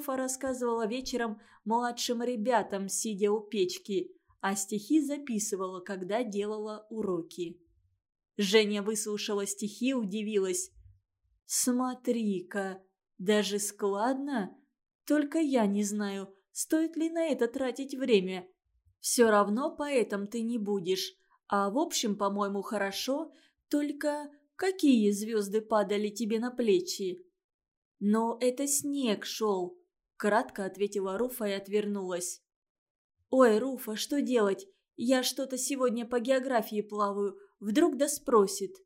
Руфа рассказывала вечером младшим ребятам, сидя у печки, а стихи записывала, когда делала уроки. Женя выслушала стихи, удивилась. «Смотри-ка, даже складно. Только я не знаю, стоит ли на это тратить время. Все равно поэтом ты не будешь. А в общем, по-моему, хорошо. Только какие звезды падали тебе на плечи?» «Но это снег шел», — кратко ответила Руфа и отвернулась. «Ой, Руфа, что делать? Я что-то сегодня по географии плаваю. Вдруг да спросит».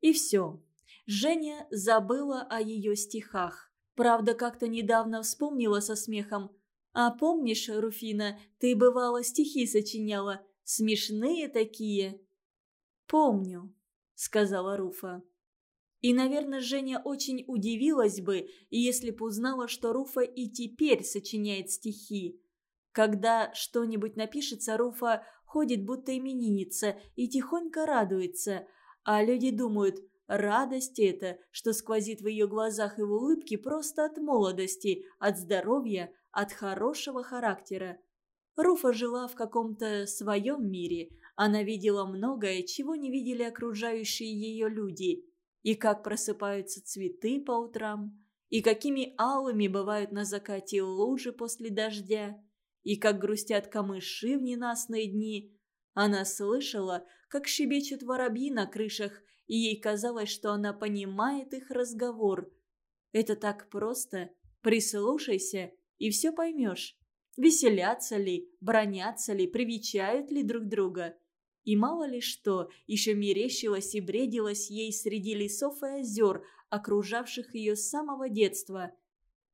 И все. Женя забыла о ее стихах. Правда, как-то недавно вспомнила со смехом. «А помнишь, Руфина, ты, бывало, стихи сочиняла? Смешные такие». «Помню», — сказала Руфа. И, наверное, Женя очень удивилась бы, если бы узнала, что Руфа и теперь сочиняет стихи. Когда что-нибудь напишется, Руфа ходит будто именинница и тихонько радуется, а люди думают – Радость это, что сквозит в ее глазах и в улыбке просто от молодости, от здоровья, от хорошего характера. Руфа жила в каком-то своем мире. Она видела многое, чего не видели окружающие ее люди. И как просыпаются цветы по утрам, и какими алыми бывают на закате лужи после дождя, и как грустят камыши в ненастные дни. Она слышала, как щебечут воробьи на крышах и ей казалось, что она понимает их разговор. Это так просто. Прислушайся, и все поймешь. Веселятся ли, бронятся ли, привечают ли друг друга. И мало ли что, еще мерещилось и бредилось ей среди лесов и озер, окружавших ее с самого детства.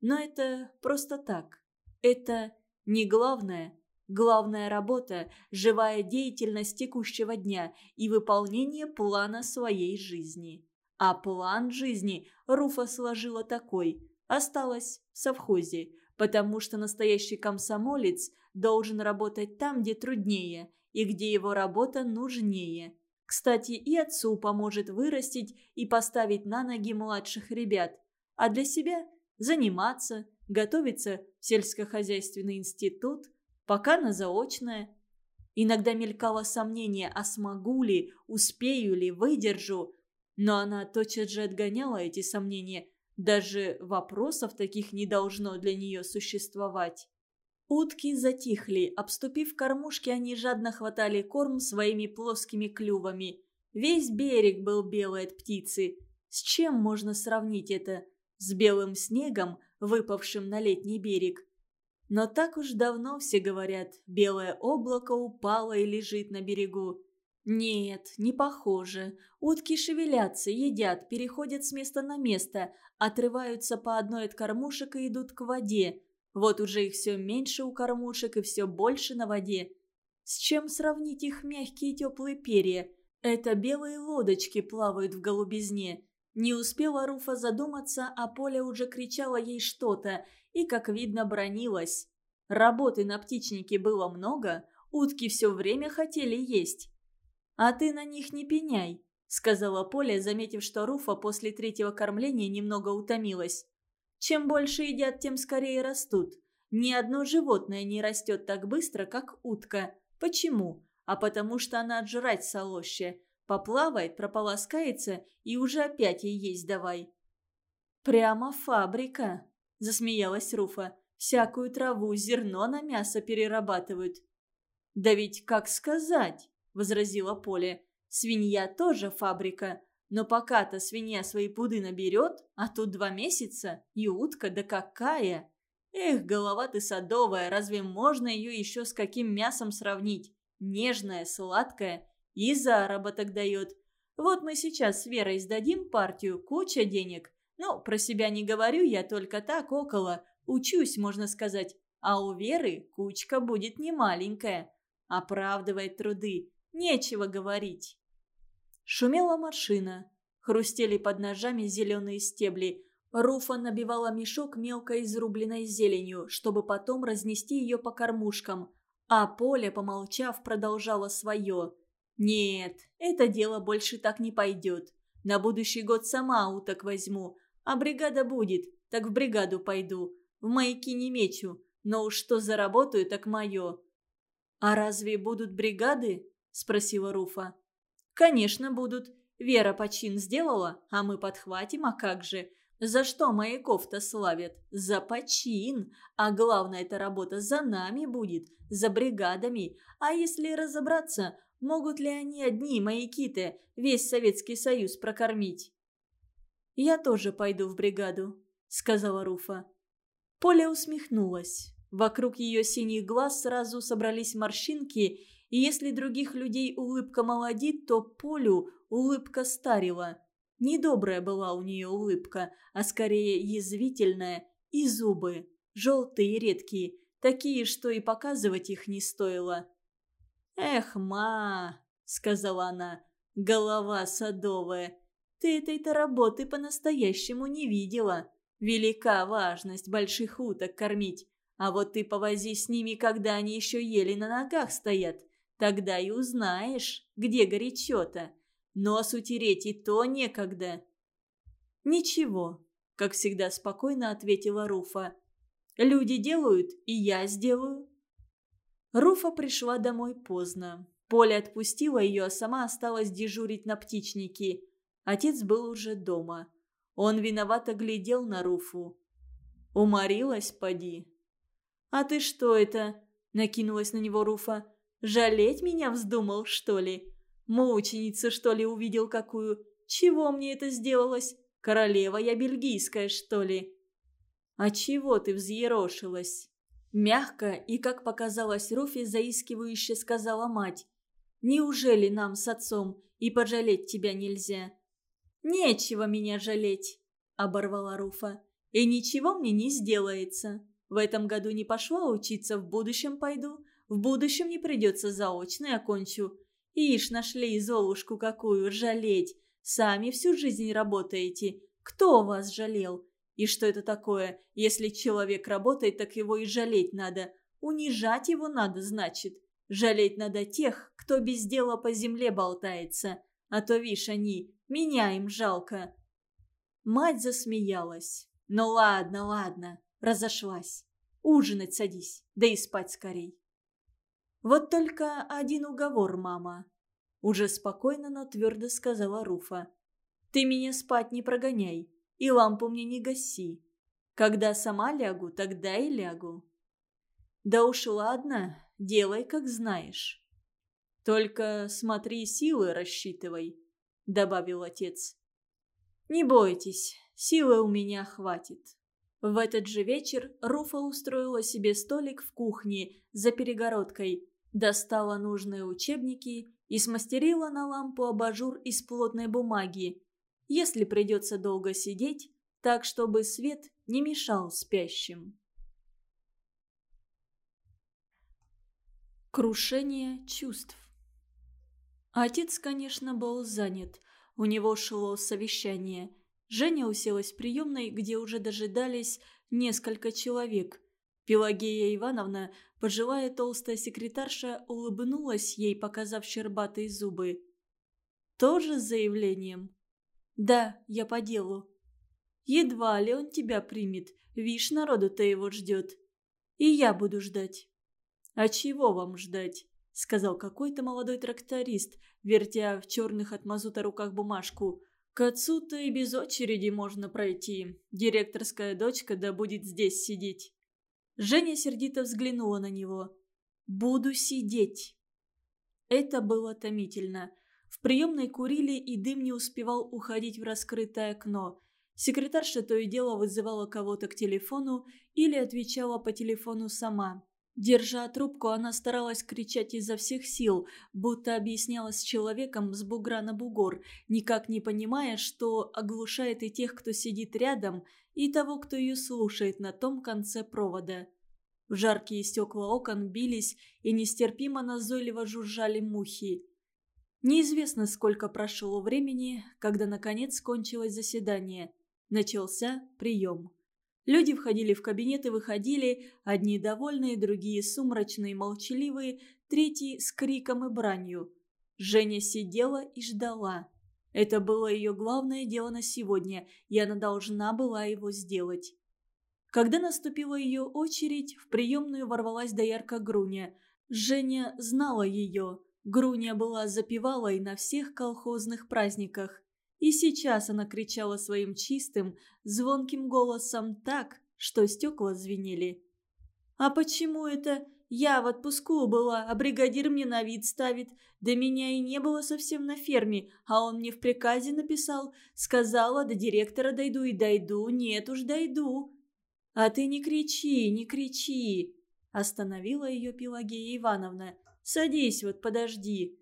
Но это просто так. Это не главное. Главная работа – живая деятельность текущего дня и выполнение плана своей жизни. А план жизни Руфа сложила такой – осталась в совхозе, потому что настоящий комсомолец должен работать там, где труднее и где его работа нужнее. Кстати, и отцу поможет вырастить и поставить на ноги младших ребят, а для себя – заниматься, готовиться в сельскохозяйственный институт – пока на заочное. Иногда мелькало сомнение, а смогу ли, успею ли, выдержу. Но она тотчас же отгоняла эти сомнения. Даже вопросов таких не должно для нее существовать. Утки затихли. Обступив кормушки, они жадно хватали корм своими плоскими клювами. Весь берег был белый от птицы. С чем можно сравнить это? С белым снегом, выпавшим на летний берег. Но так уж давно все говорят, белое облако упало и лежит на берегу. Нет, не похоже. Утки шевелятся, едят, переходят с места на место, отрываются по одной от кормушек и идут к воде. Вот уже их все меньше у кормушек и все больше на воде. С чем сравнить их мягкие теплые перья? Это белые лодочки плавают в голубизне. Не успела Руфа задуматься, а Поля уже кричала ей что-то и, как видно, бронилась. Работы на птичнике было много, утки все время хотели есть. «А ты на них не пеняй», — сказала Поля, заметив, что Руфа после третьего кормления немного утомилась. «Чем больше едят, тем скорее растут. Ни одно животное не растет так быстро, как утка. Почему? А потому что она отжрать солоще. Поплавает, прополоскается и уже опять ей есть давай». «Прямо фабрика», — засмеялась Руфа. «Всякую траву, зерно на мясо перерабатывают». «Да ведь как сказать?» — возразила Поле. «Свинья тоже фабрика. Но пока-то свинья свои пуды наберет, а тут два месяца, и утка, да какая!» Эх, голова ты садовая, разве можно ее еще с каким мясом сравнить? Нежная, сладкая и заработок дает. Вот мы сейчас с Верой сдадим партию, куча денег. Ну, про себя не говорю, я только так около. Учусь, можно сказать. А у Веры кучка будет немаленькая. Оправдывает труды. Нечего говорить. Шумела машина. Хрустели под ножами зеленые стебли. Руфа набивала мешок мелко изрубленной зеленью, чтобы потом разнести ее по кормушкам. А Поля, помолчав, продолжала свое. «Нет, это дело больше так не пойдет. На будущий год сама уток возьму. А бригада будет, так в бригаду пойду. в маяки не мечу, но уж что заработаю, так мое». «А разве будут бригады?» – спросила Руфа. «Конечно будут. Вера почин сделала, а мы подхватим, а как же? За что маяков-то славят? За почин. А главное, эта работа за нами будет, за бригадами. А если разобраться, могут ли они одни, маяки-то, весь Советский Союз прокормить?» «Я тоже пойду в бригаду», — сказала Руфа. Поля усмехнулась. Вокруг ее синих глаз сразу собрались морщинки, и если других людей улыбка молодит, то Полю улыбка старила. Недобрая была у нее улыбка, а скорее язвительная, и зубы, желтые и редкие, такие, что и показывать их не стоило. «Эх, ма!» — сказала она, — «голова садовая, ты этой-то работы по-настоящему не видела. Велика важность больших уток кормить. А вот ты повози с ними, когда они еще еле на ногах стоят. Тогда и узнаешь, где горячо-то. Нос утереть и то некогда». «Ничего», — как всегда спокойно ответила Руфа. «Люди делают, и я сделаю». Руфа пришла домой поздно. Поля отпустила ее, а сама осталась дежурить на птичнике. Отец был уже дома. Он виновато глядел на Руфу. «Уморилась, поди». «А ты что это?» – накинулась на него Руфа. «Жалеть меня вздумал, что ли? Мученицу, что ли, увидел какую? Чего мне это сделалось? Королева я бельгийская, что ли?» «А чего ты взъерошилась?» Мягко и, как показалось Руфе, заискивающе сказала мать. «Неужели нам с отцом и пожалеть тебя нельзя?» «Нечего меня жалеть», – оборвала Руфа. «И ничего мне не сделается. В этом году не пошла учиться, в будущем пойду. В будущем не придется заочно, окончу. Ишь, нашли золушку какую, жалеть. Сами всю жизнь работаете. Кто вас жалел? И что это такое? Если человек работает, так его и жалеть надо. Унижать его надо, значит. Жалеть надо тех, кто без дела по земле болтается. А то, вишь, они меня им жалко». Мать засмеялась. «Ну ладно, ладно», разошлась. «Ужинать садись, да и спать скорей». «Вот только один уговор, мама», — уже спокойно, но твердо сказала Руфа. «Ты меня спать не прогоняй и лампу мне не гаси. Когда сама лягу, тогда и лягу». «Да уж ладно, делай, как знаешь. Только смотри, силы рассчитывай. – добавил отец. «Не бойтесь, силы у меня хватит». В этот же вечер Руфа устроила себе столик в кухне за перегородкой, достала нужные учебники и смастерила на лампу абажур из плотной бумаги. Если придется долго сидеть, так чтобы свет не мешал спящим. Крушение чувств Отец, конечно, был занят. У него шло совещание. Женя уселась в приемной, где уже дожидались несколько человек. Пелагея Ивановна, пожилая толстая секретарша, улыбнулась ей, показав щербатые зубы. «Тоже с заявлением?» «Да, я по делу». «Едва ли он тебя примет. Вишь, народу-то его ждет. И я буду ждать». «А чего вам ждать?» — сказал какой-то молодой тракторист, вертя в черных от мазута руках бумажку. «К отцу-то и без очереди можно пройти. Директорская дочка да будет здесь сидеть». Женя сердито взглянула на него. «Буду сидеть». Это было томительно. В приемной курили, и дым не успевал уходить в раскрытое окно. Секретарша то и дело вызывала кого-то к телефону или отвечала по телефону сама. Держа трубку, она старалась кричать изо всех сил, будто объяснялась с человеком с бугра на бугор, никак не понимая, что оглушает и тех, кто сидит рядом, и того, кто ее слушает на том конце провода. В жаркие стекла окон бились и нестерпимо назойливо жужжали мухи. Неизвестно, сколько прошло времени, когда наконец кончилось заседание. Начался прием. Люди входили в кабинет и выходили, одни довольные, другие сумрачные, молчаливые, третьи с криком и бранью. Женя сидела и ждала. Это было ее главное дело на сегодня, и она должна была его сделать. Когда наступила ее очередь, в приемную ворвалась доярка Груня. Женя знала ее. Груня была запевалой на всех колхозных праздниках. И сейчас она кричала своим чистым, звонким голосом так, что стекла звенели. «А почему это я в отпуску была, а бригадир мне на вид ставит. Да меня и не было совсем на ферме, а он мне в приказе написал. Сказала, до директора дойду и дойду, нет уж дойду. А ты не кричи, не кричи. Остановила ее Пелагея Ивановна. Садись вот, подожди.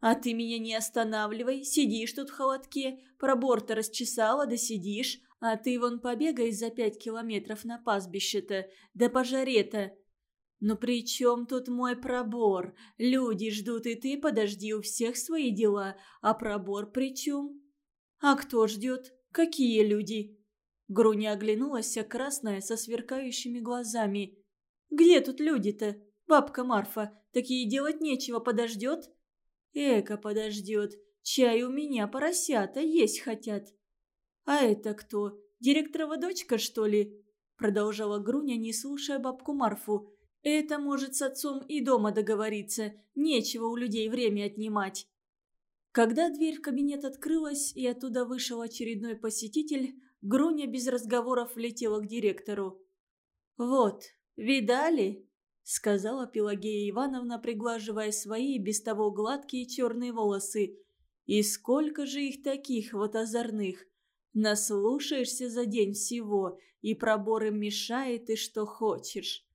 А ты меня не останавливай, сидишь тут в холодке, пробор-то расчесала, да сидишь. А ты вон побегай за пять километров на пастбище-то, да по жаре-то. «Ну при чем тут мой пробор? Люди ждут, и ты подожди у всех свои дела. А пробор при чем?» «А кто ждет? Какие люди?» Груня оглянулась, красная, со сверкающими глазами. «Где тут люди-то? Бабка Марфа, такие делать нечего, подождет?» «Эка подождет. Чай у меня поросята есть хотят». «А это кто? Директорова дочка, что ли?» Продолжала Груня, не слушая бабку Марфу. Это может с отцом и дома договориться. Нечего у людей время отнимать. Когда дверь в кабинет открылась и оттуда вышел очередной посетитель, Груня без разговоров влетела к директору. «Вот, видали?» — сказала Пелагея Ивановна, приглаживая свои без того гладкие черные волосы. «И сколько же их таких вот озорных! Наслушаешься за день всего, и пробор им мешает, и что хочешь.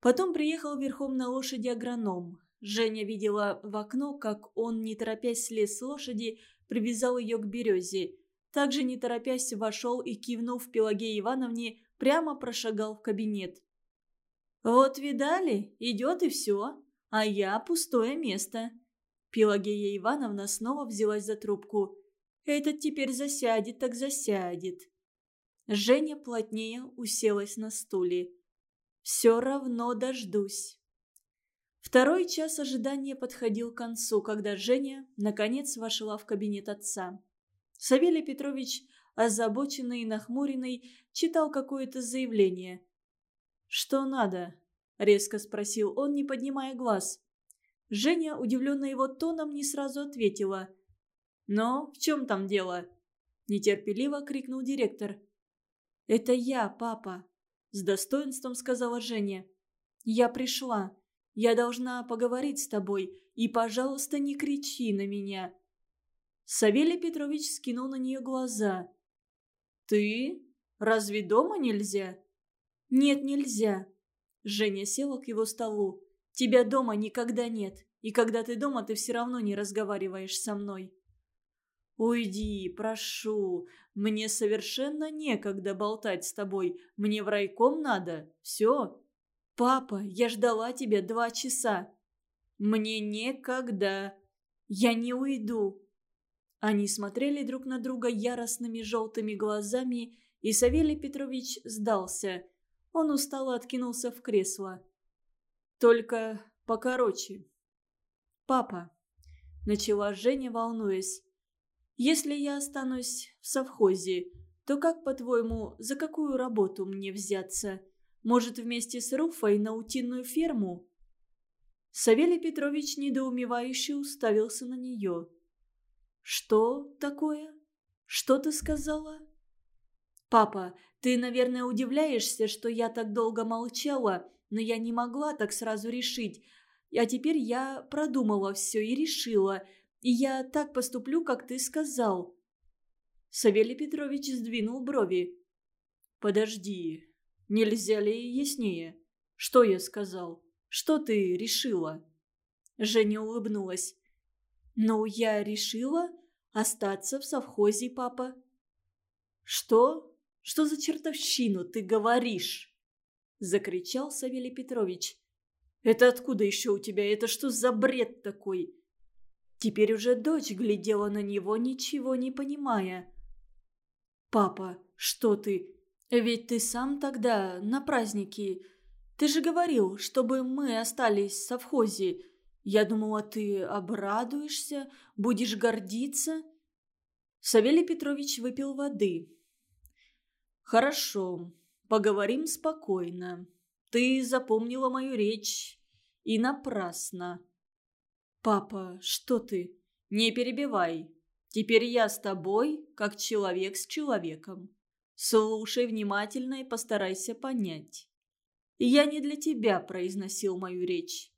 Потом приехал верхом на лошади агроном. Женя видела в окно, как он, не торопясь, слез с лошади, привязал ее к березе. Также, не торопясь, вошел и, кивнув Пелагее Ивановне, прямо прошагал в кабинет. «Вот видали, идет и все, а я пустое место». Пелагея Ивановна снова взялась за трубку. «Этот теперь засядет, так засядет». Женя плотнее уселась на стуле. Все равно дождусь. Второй час ожидания подходил к концу, когда Женя, наконец, вошла в кабинет отца. Савелий Петрович, озабоченный и нахмуренный, читал какое-то заявление. «Что надо?» – резко спросил он, не поднимая глаз. Женя, удивленная его тоном, не сразу ответила. «Но в чем там дело?» – нетерпеливо крикнул директор. «Это я, папа», с достоинством сказала Женя. «Я пришла. Я должна поговорить с тобой. И, пожалуйста, не кричи на меня». Савелий Петрович скинул на нее глаза. «Ты? Разве дома нельзя?» «Нет, нельзя». Женя села к его столу. «Тебя дома никогда нет. И когда ты дома, ты все равно не разговариваешь со мной». «Уйди, прошу. Мне совершенно некогда болтать с тобой. Мне в райком надо. Все. Папа, я ждала тебя два часа. Мне некогда. Я не уйду». Они смотрели друг на друга яростными желтыми глазами, и Савелий Петрович сдался. Он устало откинулся в кресло. «Только покороче». «Папа», — начала Женя, волнуясь, если я останусь в совхозе, то как, по-твоему, за какую работу мне взяться? Может, вместе с Руфой на утиную ферму?» Савелий Петрович недоумевающе уставился на нее. «Что такое? Что ты сказала?» «Папа, ты, наверное, удивляешься, что я так долго молчала, но я не могла так сразу решить. А теперь я продумала все и решила – и я так поступлю, как ты сказал». Савелий Петрович сдвинул брови. «Подожди, нельзя ли яснее? Что я сказал? Что ты решила?» Женя улыбнулась. «Ну, я решила остаться в совхозе, папа». «Что? Что за чертовщину ты говоришь?» Закричал Савелий Петрович. «Это откуда еще у тебя? Это что за бред такой? Теперь уже дочь глядела на него, ничего не понимая. «Папа, что ты? Ведь ты сам тогда на празднике. Ты же говорил, чтобы мы остались в совхозе. Я думала, ты обрадуешься, будешь гордиться». Савелий Петрович выпил воды. «Хорошо. поговорим спокойно. Ты запомнила мою речь. И напрасно. Папа, что ты? Не перебивай. Теперь я с тобой, как человек с человеком. Слушай внимательно и постарайся понять. Я не для тебя произносил мою речь.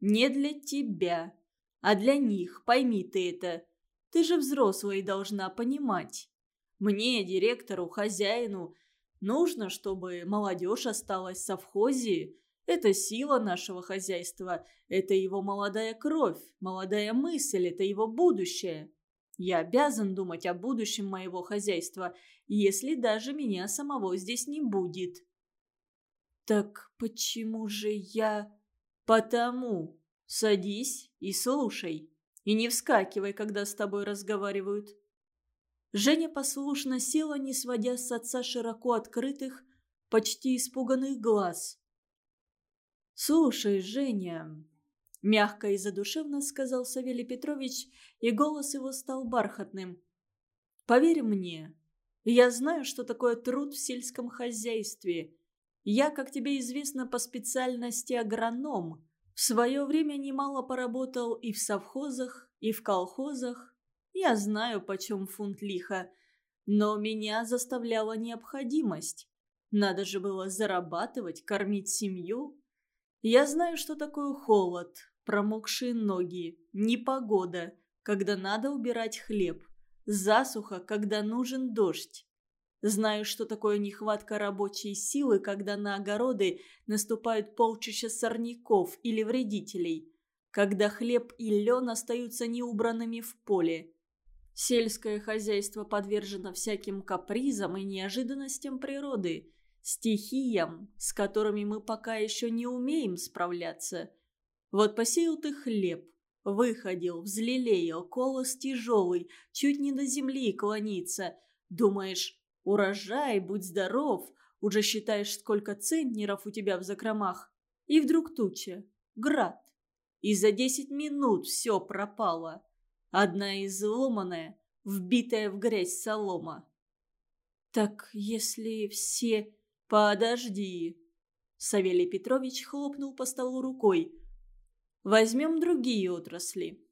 Не для тебя, а для них, пойми ты это. Ты же взрослая и должна понимать. Мне, директору, хозяину, нужно, чтобы молодежь осталась в совхозе. Это сила нашего хозяйства, это его молодая кровь, молодая мысль, это его будущее. Я обязан думать о будущем моего хозяйства, если даже меня самого здесь не будет. Так почему же я... Потому. Садись и слушай. И не вскакивай, когда с тобой разговаривают. Женя послушно села, не сводя с отца широко открытых, почти испуганных глаз. «Слушай, Женя, Мягко и задушевно сказал Савелий Петрович, и голос его стал бархатным. «Поверь мне, я знаю, что такое труд в сельском хозяйстве. Я, как тебе известно, по специальности агроном. В свое время немало поработал и в совхозах, и в колхозах. Я знаю, почем фунт лиха. Но меня заставляла необходимость. Надо же было зарабатывать, кормить семью. Я знаю, что такое холод, промокшие ноги, непогода, когда надо убирать хлеб, засуха, когда нужен дождь. Знаю, что такое нехватка рабочей силы, когда на огороды наступают полчища сорняков или вредителей, когда хлеб и лен остаются неубранными в поле. Сельское хозяйство подвержено всяким капризам и неожиданностям природы, стихиям, с которыми мы пока еще не умеем справляться – вот посеял ты хлеб, выходил, взлелеял, колос тяжелый, чуть не до земли клонится. Думаешь, урожай, будь здоров, уже считаешь, сколько центнеров у тебя в закромах. И вдруг туча, град. И за десять минут все пропало. Одна изломанная, вбитая в грязь солома. «Так если все...» «Подожди!» Савелий Петрович хлопнул по столу рукой. Возьмем другие отрасли.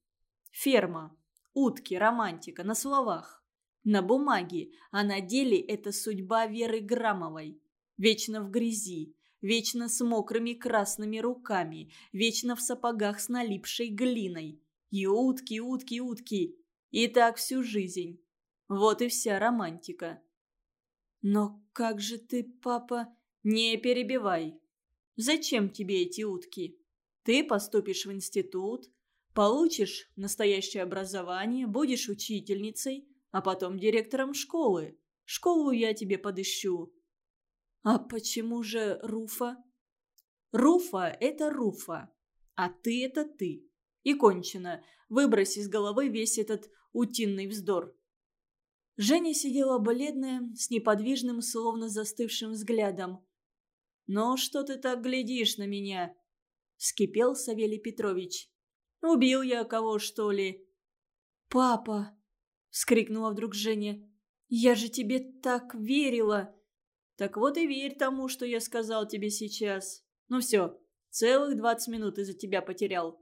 Ферма, утки, романтика на словах. На бумаге, а на деле это судьба Веры Грамовой. Вечно в грязи, вечно с мокрыми красными руками, вечно в сапогах с налипшей глиной. И утки, утки, утки. И так всю жизнь. Вот и вся романтика. Но как же ты, папа, не перебивай. Зачем тебе эти утки? Ты поступишь в институт, получишь настоящее образование, будешь учительницей, а потом директором школы. Школу я тебе подыщу». «А почему же Руфа?» «Руфа – это Руфа, а ты – это ты. И кончено. Выбрось из головы весь этот утиный вздор». Женя сидела бледная, с неподвижным, словно застывшим взглядом. «Ну, что ты так глядишь на меня?» – вскипел Савелий Петрович. «Убил я кого, что ли?» «Папа!» – вскрикнула вдруг Женя. «Я же тебе так верила!» «Так вот и верь тому, что я сказал тебе сейчас. Ну все, целых двадцать минут из-за тебя потерял».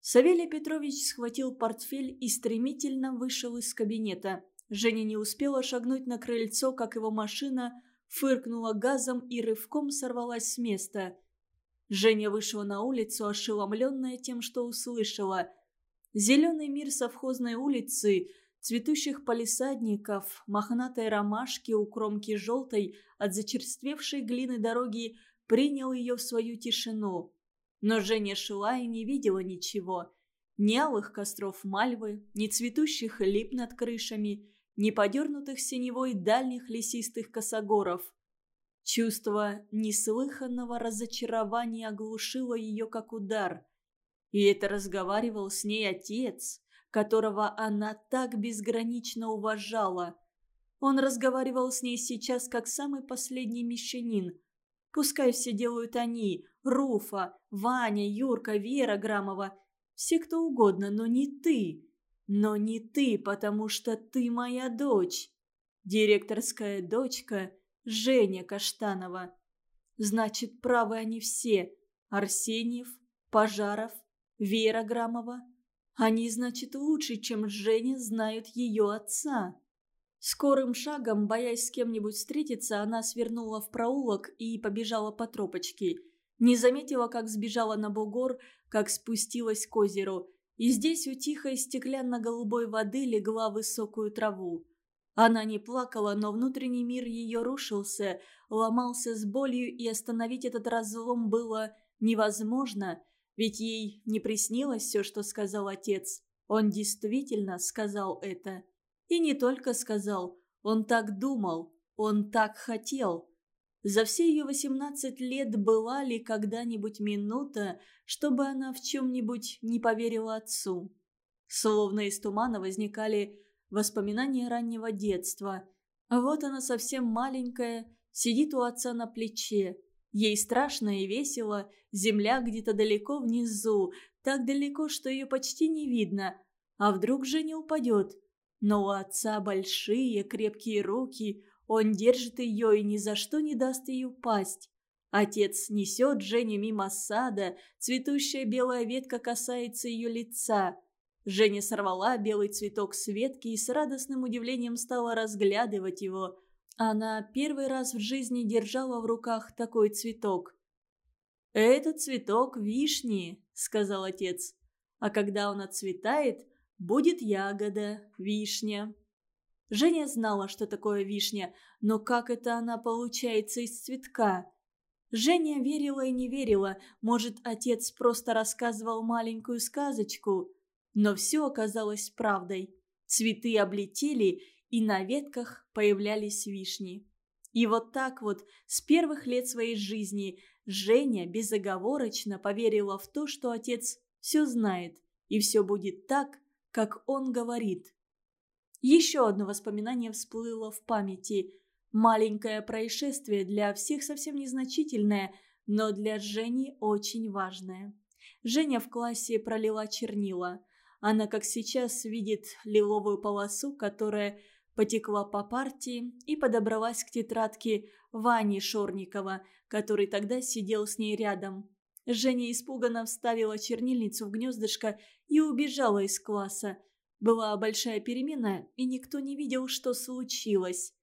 Савелий Петрович схватил портфель и стремительно вышел из кабинета. Женя не успела шагнуть на крыльцо, как его машина фыркнула газом и рывком сорвалась с места – Женя вышла на улицу, ошеломленная тем, что услышала. Зеленый мир совхозной улицы, цветущих палисадников, мохнатой ромашки у кромки желтой от зачерствевшей глины дороги принял ее в свою тишину. Но Женя шла и не видела ничего. Ни алых костров мальвы, ни цветущих лип над крышами, ни подернутых синевой дальних лесистых косогоров – Чувство неслыханного разочарования оглушило ее как удар. И это разговаривал с ней отец, которого она так безгранично уважала. Он разговаривал с ней сейчас как самый последний мещанин. Пускай все делают они, Руфа, Ваня, Юрка, Вера Грамова, все кто угодно, но не ты. Но не ты, потому что ты моя дочь. Директорская дочка – Женя Каштанова. Значит, правы они все. Арсеньев, Пожаров, Вера Грамова. Они, значит, лучше, чем Женя, знают ее отца. Скорым шагом, боясь с кем-нибудь встретиться, она свернула в проулок и побежала по тропочке. Не заметила, как сбежала на бугор, как спустилась к озеру. И здесь у тихой стеклянно-голубой воды легла высокую траву. Она не плакала, но внутренний мир ее рушился, ломался с болью, и остановить этот разлом было невозможно, ведь ей не приснилось все, что сказал отец. Он действительно сказал это. И не только сказал, он так думал, он так хотел. За все ее восемнадцать лет была ли когда-нибудь минута, чтобы она в чем-нибудь не поверила отцу? Словно из тумана возникали воспоминания раннего детства. Вот она совсем маленькая, сидит у отца на плече. Ей страшно и весело, земля где-то далеко внизу, так далеко, что ее почти не видно. А вдруг же не упадет? Но у отца большие крепкие руки, он держит ее и ни за что не даст ей упасть. Отец несет Женю мимо сада, цветущая белая ветка касается ее лица. Женя сорвала белый цветок с ветки и с радостным удивлением стала разглядывать его. Она первый раз в жизни держала в руках такой цветок. «Это цветок вишни», — сказал отец. «А когда он отцветает, будет ягода, вишня». Женя знала, что такое вишня, но как это она получается из цветка? Женя верила и не верила, может, отец просто рассказывал маленькую сказочку. Но все оказалось правдой. Цветы облетели, и на ветках появлялись вишни. И вот так вот, с первых лет своей жизни, Женя безоговорочно поверила в то, что отец все знает, и все будет так, как он говорит. Еще одно воспоминание всплыло в памяти. Маленькое происшествие для всех совсем незначительное, но для Жени очень важное. Женя в классе пролила чернила. Она, как сейчас, видит лиловую полосу, которая потекла по партии и подобралась к тетрадке Вани Шорникова, который тогда сидел с ней рядом. Женя испуганно вставила чернильницу в гнездышко и убежала из класса. Была большая перемена, и никто не видел, что случилось.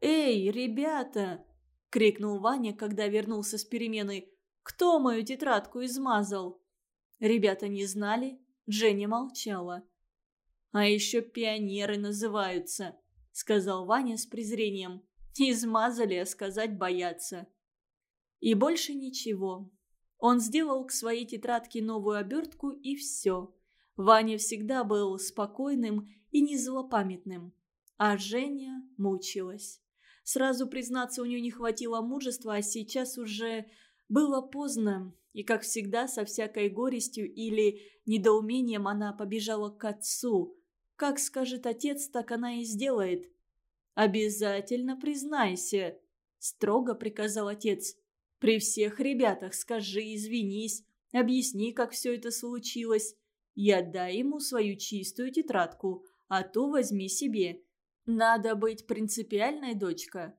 «Эй, ребята!» – крикнул Ваня, когда вернулся с перемены. «Кто мою тетрадку измазал?» Ребята не знали, Женя молчала. «А еще пионеры называются», – сказал Ваня с презрением. «Измазали, а сказать боятся». И больше ничего. Он сделал к своей тетрадке новую обертку и все. Ваня всегда был спокойным и не злопамятным. А Женя мучилась. Сразу признаться, у нее не хватило мужества, а сейчас уже было поздно. И, как всегда, со всякой горестью или недоумением она побежала к отцу. Как скажет отец, так она и сделает. «Обязательно признайся», – строго приказал отец. «При всех ребятах скажи, извинись, объясни, как все это случилось. Я дай ему свою чистую тетрадку, а то возьми себе. Надо быть принципиальной, дочка».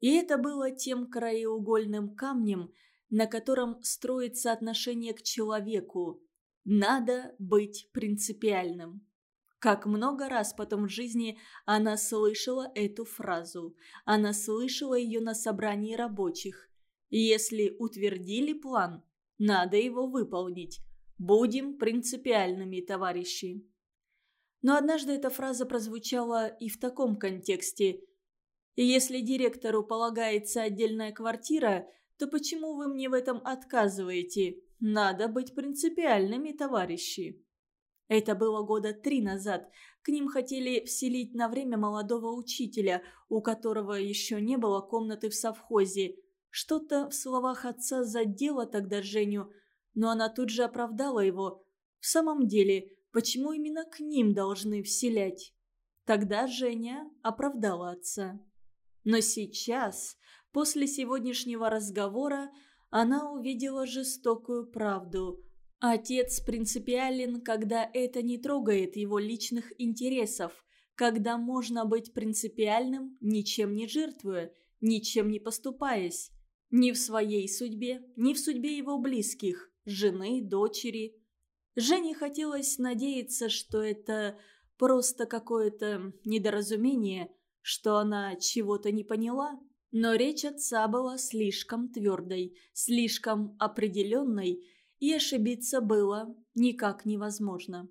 И это было тем краеугольным камнем, на котором строится отношение к человеку. Надо быть принципиальным. Как много раз потом в жизни она слышала эту фразу. Она слышала ее на собрании рабочих. Если утвердили план, надо его выполнить. Будем принципиальными, товарищи. Но однажды эта фраза прозвучала и в таком контексте. «Если директору полагается отдельная квартира, то почему вы мне в этом отказываете? Надо быть принципиальными, товарищи». Это было года три назад. К ним хотели вселить на время молодого учителя, у которого еще не было комнаты в совхозе. Что-то в словах отца задело тогда Женю – но она тут же оправдала его. В самом деле, почему именно к ним должны вселять? Тогда Женя оправдала отца. Но сейчас, после сегодняшнего разговора, она увидела жестокую правду. Отец принципиален, когда это не трогает его личных интересов, когда можно быть принципиальным, ничем не жертвуя, ничем не поступаясь. Ни в своей судьбе, ни в судьбе его близких, жены, дочери. Жене хотелось надеяться, что это просто какое-то недоразумение, что она чего-то не поняла. Но речь отца была слишком твердой, слишком определенной, и ошибиться было никак невозможно.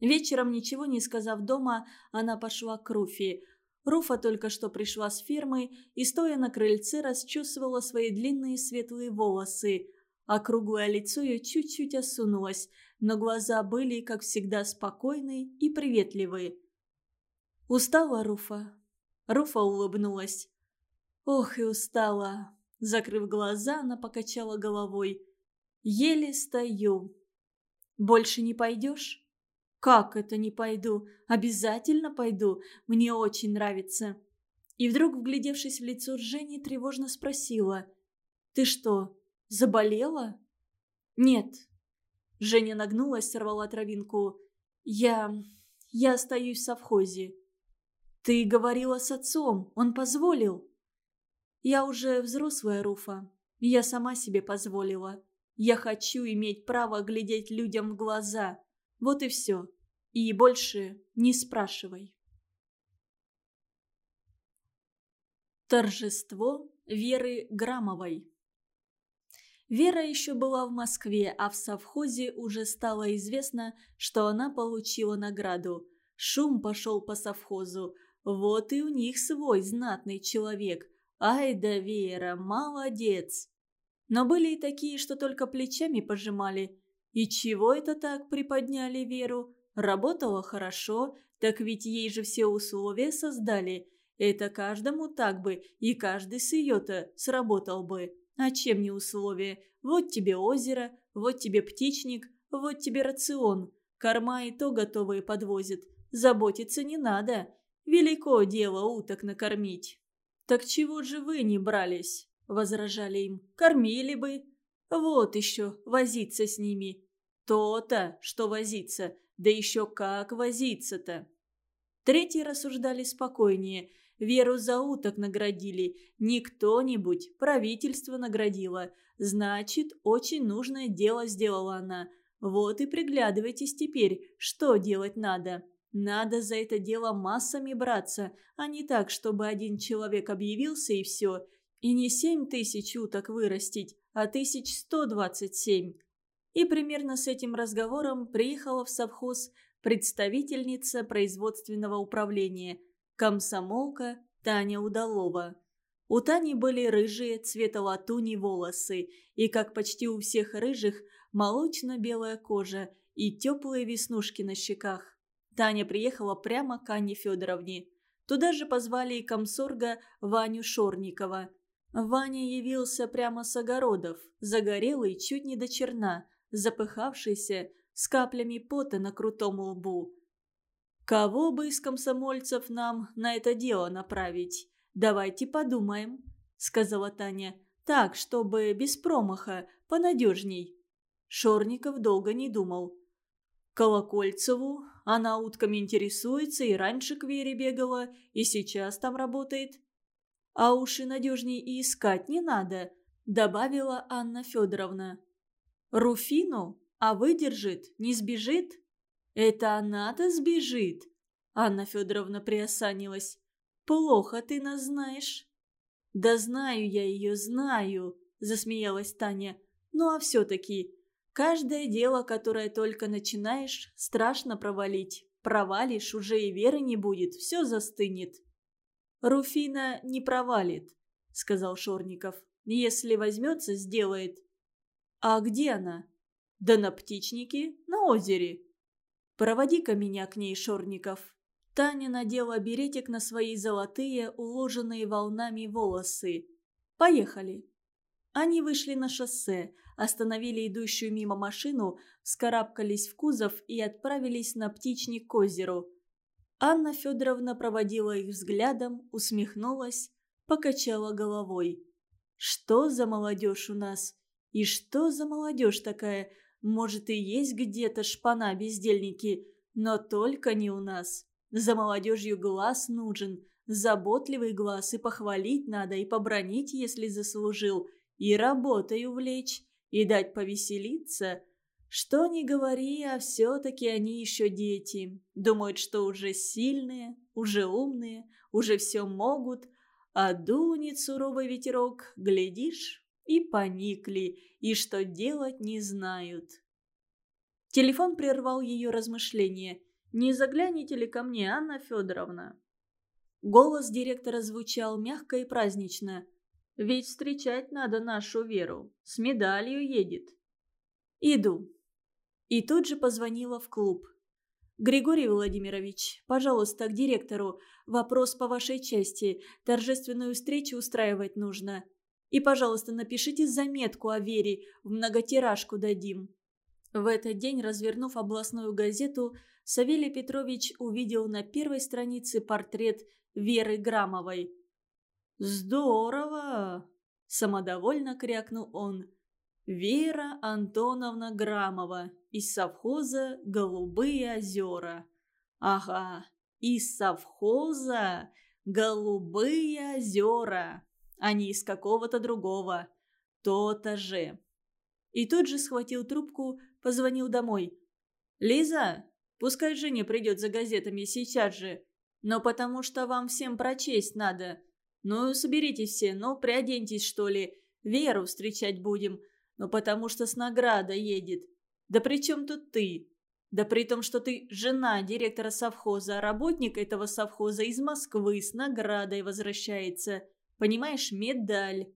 Вечером, ничего не сказав дома, она пошла к Руфи. Руфа только что пришла с фермы и, стоя на крыльце, расчесывала свои длинные светлые волосы. А круглое лицо ее чуть-чуть осунулось, но глаза были, как всегда, спокойные и приветливые. «Устала, Руфа?» Руфа улыбнулась. «Ох и устала!» Закрыв глаза, она покачала головой. «Еле стою». «Больше не пойдешь?» «Как это не пойду? Обязательно пойду. Мне очень нравится». И вдруг, вглядевшись в лицо Жени, тревожно спросила. «Ты что, заболела?» «Нет». Женя нагнулась, сорвала травинку. «Я... я остаюсь в совхозе». «Ты говорила с отцом, он позволил». «Я уже взрослая, Руфа. Я сама себе позволила. Я хочу иметь право глядеть людям в глаза. Вот и все. И больше не спрашивай. Торжество Веры Грамовой Вера еще была в Москве, а в совхозе уже стало известно, что она получила награду. Шум пошел по совхозу. Вот и у них свой знатный человек. Ай да Вера, молодец! Но были и такие, что только плечами пожимали. И чего это так приподняли Веру? Работала хорошо, так ведь ей же все условия создали. Это каждому так бы, и каждый с ее-то сработал бы. А чем не условия? Вот тебе озеро, вот тебе птичник, вот тебе рацион. Корма и то готовые подвозят. Заботиться не надо. Велико дело уток накормить. «Так чего же вы не брались?» – возражали им. «Кормили бы. Вот еще, возиться с ними. То-то, что возиться. Да еще как возиться-то. Третьи рассуждали спокойнее. Веру за уток наградили. Не кто-нибудь, правительство наградило. Значит, очень нужное дело сделала она. Вот и приглядывайтесь теперь, что делать надо. Надо за это дело массами браться, а не так, чтобы один человек объявился и все. И не семь тысяч уток вырастить, а тысяч сто двадцать семь. И примерно с этим разговором приехала в совхоз представительница производственного управления, комсомолка Таня Удалова. У Тани были рыжие цвета латуни волосы и, как почти у всех рыжих, молочно-белая кожа и теплые веснушки на щеках. Таня приехала прямо к Анне Федоровне. Туда же позвали и комсорга Ваню Шорникова. Ваня явился прямо с огородов, загорелый чуть не до черна, запыхавшийся, с каплями пота на крутом лбу. «Кого бы из комсомольцев нам на это дело направить? Давайте подумаем», — сказала Таня. «Так, чтобы без промаха, понадежней». Шорников долго не думал. «Колокольцеву, она утками интересуется, и раньше к Вере бегала, и сейчас там работает». «А уж и надежней и искать не надо», — добавила Анна Федоровна. Руфину? А выдержит? Не сбежит? Это она-то сбежит. Анна Федоровна приосанилась. Плохо ты нас знаешь. Да знаю я ее, знаю, засмеялась Таня. Ну а все-таки, каждое дело, которое только начинаешь, страшно провалить. Провалишь, уже и веры не будет, все застынет. Руфина не провалит, сказал Шорников. Если возьмется, сделает. «А где она?» «Да на птичнике, на озере». «Проводи-ка меня к ней, Шорников». Таня надела беретик на свои золотые, уложенные волнами волосы. «Поехали». Они вышли на шоссе, остановили идущую мимо машину, вскарабкались в кузов и отправились на птичник к озеру. Анна Федоровна проводила их взглядом, усмехнулась, покачала головой. «Что за молодежь у нас? И что за молодежь такая? Может, и есть где-то шпана-бездельники, но только не у нас. За молодежью глаз нужен, заботливый глаз, и похвалить надо, и побронить, если заслужил, и работой увлечь, и дать повеселиться. Что ни говори, а все-таки они еще дети. Думают, что уже сильные, уже умные, уже все могут, а дунет суровый ветерок, глядишь, и поникли, и что делать не знают. Телефон прервал ее размышления. «Не загляните ли ко мне, Анна Федоровна?» Голос директора звучал мягко и празднично. «Ведь встречать надо нашу Веру. С медалью едет». «Иду». И тут же позвонила в клуб. «Григорий Владимирович, пожалуйста, к директору. Вопрос по вашей части. Торжественную встречу устраивать нужно. И, пожалуйста, напишите заметку о Вере. В многотиражку дадим». В этот день, развернув областную газету, Савелий Петрович увидел на первой странице портрет Веры Грамовой. «Здорово!» – самодовольно крякнул он. «Вера Антоновна Грамова из совхоза «Голубые озера». Ага, из совхоза «Голубые озера», а не из какого-то другого. То-то же. И тут же схватил трубку, позвонил домой. «Лиза, пускай Женя придет за газетами сейчас же. Но потому что вам всем прочесть надо. Ну, соберитесь все, ну, приоденьтесь, что ли. Веру встречать будем. Ну, потому что с награда едет. Да при чем тут ты? Да при том, что ты жена директора совхоза, а работник этого совхоза из Москвы с наградой возвращается. Понимаешь, медаль».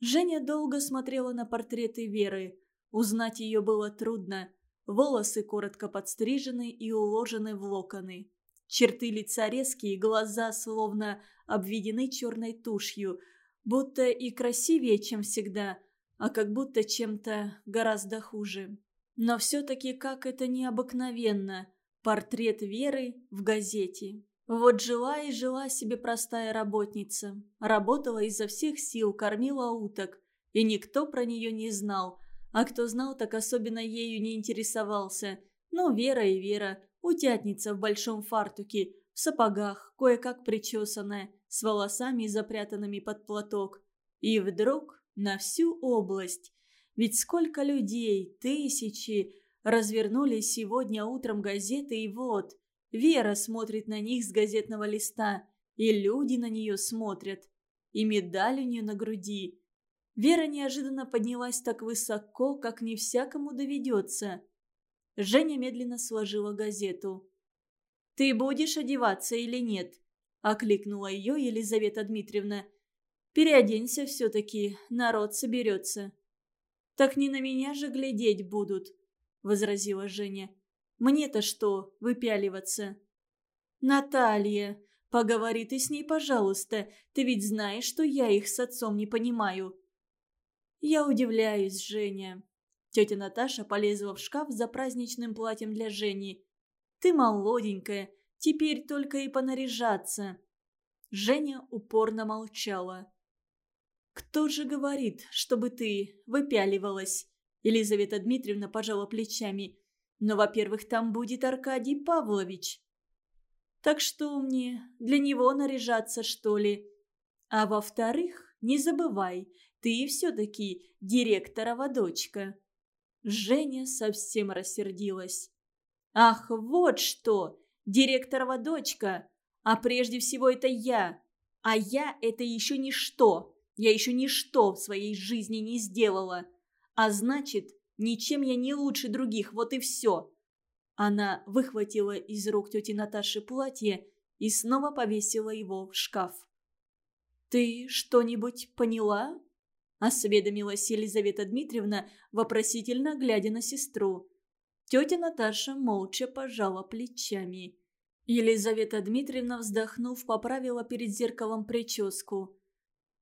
Женя долго смотрела на портреты Веры. Узнать ее было трудно. Волосы коротко подстрижены и уложены в локоны. Черты лица резкие, глаза словно обведены черной тушью, будто и красивее, чем всегда, а как будто чем-то гораздо хуже. Но все-таки как это необыкновенно. Портрет Веры в газете. Вот жила и жила себе простая работница. Работала изо всех сил, кормила уток. И никто про нее не знал – а кто знал, так особенно ею не интересовался. Ну, Вера и Вера, утятница в большом фартуке, в сапогах, кое-как причесанная, с волосами запрятанными под платок. И вдруг на всю область. Ведь сколько людей, тысячи, развернули сегодня утром газеты, и вот, Вера смотрит на них с газетного листа, и люди на нее смотрят, и медаль у нее на груди, Вера неожиданно поднялась так высоко, как не всякому доведется. Женя медленно сложила газету. «Ты будешь одеваться или нет?» – окликнула ее Елизавета Дмитриевна. «Переоденься все-таки, народ соберется». «Так не на меня же глядеть будут», – возразила Женя. «Мне-то что, выпяливаться?» «Наталья, поговори ты с ней, пожалуйста. Ты ведь знаешь, что я их с отцом не понимаю». «Я удивляюсь, Женя». Тетя Наташа полезла в шкаф за праздничным платьем для Жени. «Ты молоденькая, теперь только и понаряжаться». Женя упорно молчала. «Кто же говорит, чтобы ты выпяливалась?» Елизавета Дмитриевна пожала плечами. «Но, во-первых, там будет Аркадий Павлович». «Так что мне, для него наряжаться, что ли?» «А во-вторых, не забывай, ты все-таки директорова дочка». Женя совсем рассердилась. «Ах, вот что! Директорова дочка! А прежде всего это я! А я – это еще ничто! Я еще ничто в своей жизни не сделала! А значит, ничем я не лучше других, вот и все!» Она выхватила из рук тети Наташи платье и снова повесила его в шкаф. «Ты что-нибудь поняла?» – осведомилась Елизавета Дмитриевна, вопросительно глядя на сестру. Тетя Наташа молча пожала плечами. Елизавета Дмитриевна, вздохнув, поправила перед зеркалом прическу.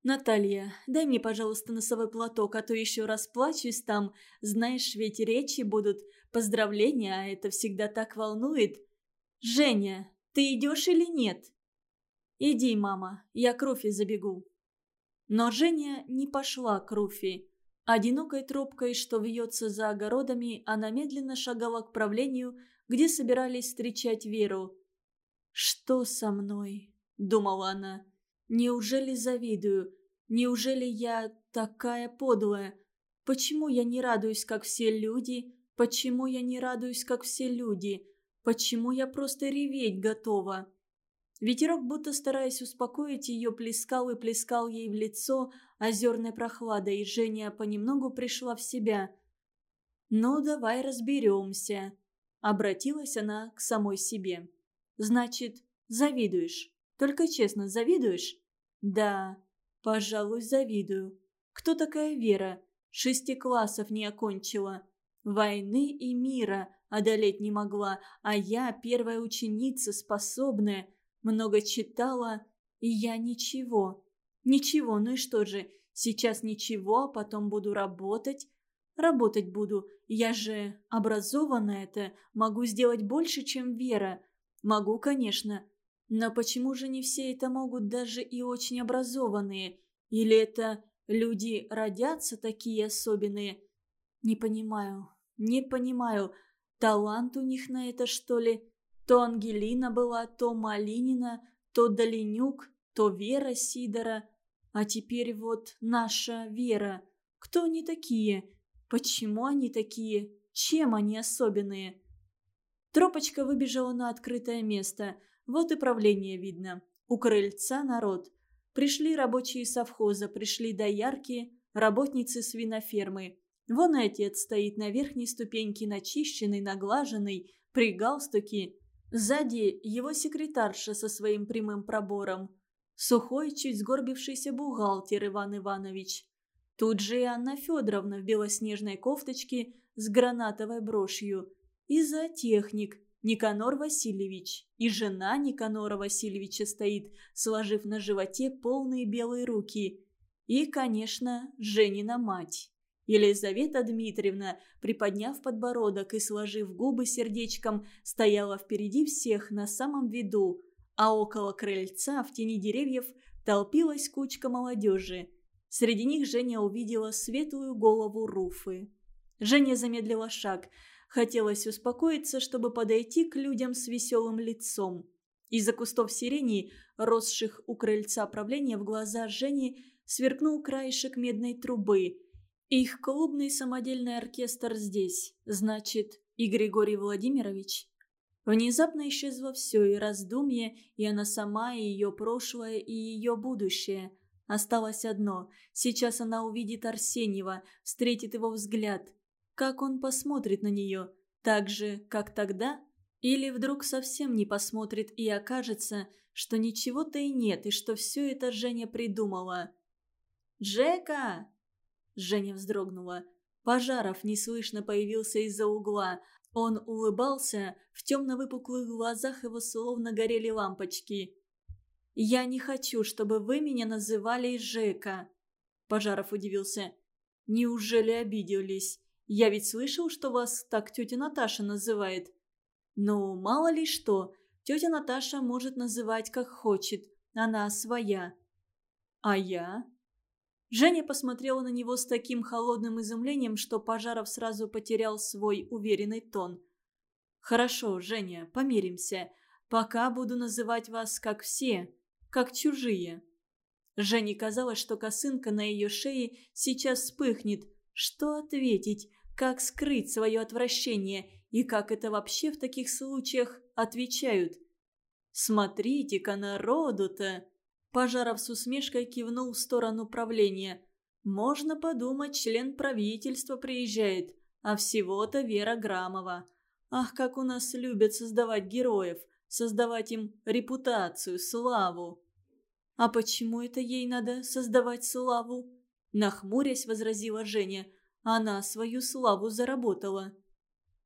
«Наталья, дай мне, пожалуйста, носовой платок, а то еще расплачусь там. Знаешь, ведь речи будут, поздравления, а это всегда так волнует. Женя, ты идешь или нет?» «Иди, мама, я к Руфе забегу». Но Женя не пошла к Руфи. Одинокой тропкой, что вьется за огородами, она медленно шагала к правлению, где собирались встречать Веру. «Что со мной? – думала она. «Неужели завидую? Неужели я такая подлая? Почему я не радуюсь, как все люди? Почему я не радуюсь, как все люди? Почему я просто реветь готова?» Ветерок, будто стараясь успокоить ее, плескал и плескал ей в лицо озерной прохладой, и Женя понемногу пришла в себя. «Ну, давай разберемся», — обратилась она к самой себе. «Значит, завидуешь? Только честно, завидуешь?» «Да, пожалуй, завидую. Кто такая Вера? Шести классов не окончила. Войны и мира одолеть не могла, а я первая ученица, способная, много читала, и я ничего. Ничего, ну и что же, сейчас ничего, а потом буду работать. Работать буду, я же образованная-то, могу сделать больше, чем Вера. Могу, конечно. Но почему же не все это могут даже и очень образованные? Или это люди родятся такие особенные? Не понимаю, не понимаю. Талант у них на это, что ли? То Ангелина была, то Малинина, то Долинюк, то Вера Сидора. А теперь вот наша Вера. Кто они такие? Почему они такие? Чем они особенные? Тропочка выбежала на открытое место. Вот и правление видно. У крыльца народ. Пришли рабочие совхоза, пришли доярки, работницы свинофермы. Вон и отец стоит на верхней ступеньке, начищенный, наглаженный, при галстуке. Сзади его секретарша со своим прямым пробором. Сухой, чуть сгорбившийся бухгалтер Иван Иванович. Тут же и Анна Федоровна в белоснежной кофточке с гранатовой брошью. И зоотехник Никанор Васильевич. И жена Никанора Васильевича стоит, сложив на животе полные белые руки. И, конечно, Женина мать. Елизавета Дмитриевна, приподняв подбородок и сложив губы сердечком, стояла впереди всех на самом виду, а около крыльца в тени деревьев толпилась кучка молодежи. Среди них Женя увидела светлую голову Руфы. Женя замедлила шаг. Хотелось успокоиться, чтобы подойти к людям с веселым лицом. Из-за кустов сирени, росших у крыльца правления, в глаза Жени сверкнул краешек медной трубы – их клубный самодельный оркестр здесь, значит, и Григорий Владимирович. Внезапно исчезло все, и раздумье, и она сама, и ее прошлое, и ее будущее. Осталось одно. Сейчас она увидит Арсеньева, встретит его взгляд. Как он посмотрит на нее? Так же, как тогда? Или вдруг совсем не посмотрит и окажется, что ничего-то и нет, и что все это Женя придумала. «Джека!» Женя вздрогнула. Пожаров неслышно появился из-за угла. Он улыбался, в темно-выпуклых глазах его словно горели лампочки. «Я не хочу, чтобы вы меня называли Жека». Пожаров удивился. «Неужели обиделись? Я ведь слышал, что вас так тетя Наташа называет». «Ну, мало ли что. Тетя Наташа может называть как хочет. Она своя». «А я?» Женя посмотрела на него с таким холодным изумлением, что Пожаров сразу потерял свой уверенный тон. «Хорошо, Женя, помиримся. Пока буду называть вас как все, как чужие». Жене казалось, что косынка на ее шее сейчас вспыхнет. Что ответить? Как скрыть свое отвращение? И как это вообще в таких случаях отвечают? «Смотрите-ка народу-то!» Пожаров с усмешкой кивнул в сторону правления. «Можно подумать, член правительства приезжает, а всего-то Вера Грамова. Ах, как у нас любят создавать героев, создавать им репутацию, славу!» «А почему это ей надо создавать славу?» Нахмурясь, возразила Женя. «Она свою славу заработала».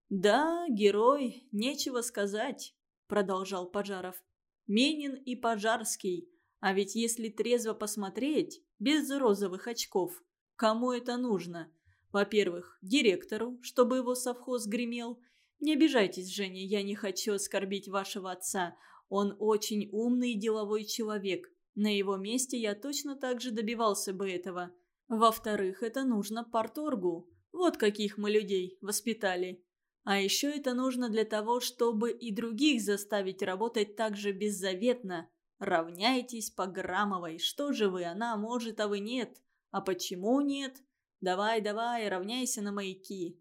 «Да, герой, нечего сказать», — продолжал Пожаров. «Менин и Пожарский. А ведь если трезво посмотреть, без розовых очков, кому это нужно? Во-первых, директору, чтобы его совхоз гремел. Не обижайтесь, Женя, я не хочу оскорбить вашего отца. Он очень умный и деловой человек. На его месте я точно так же добивался бы этого. Во-вторых, это нужно парторгу. Вот каких мы людей воспитали. А еще это нужно для того, чтобы и других заставить работать так же беззаветно, Равняйтесь по Грамовой. Что же вы, она может, а вы нет. А почему нет? Давай, давай, равняйся на маяки.